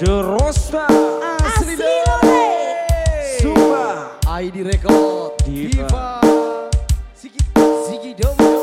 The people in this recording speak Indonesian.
The Rosta Asli Lore. Suma ID Record. Diva. Diva. Sigi Sigi Domo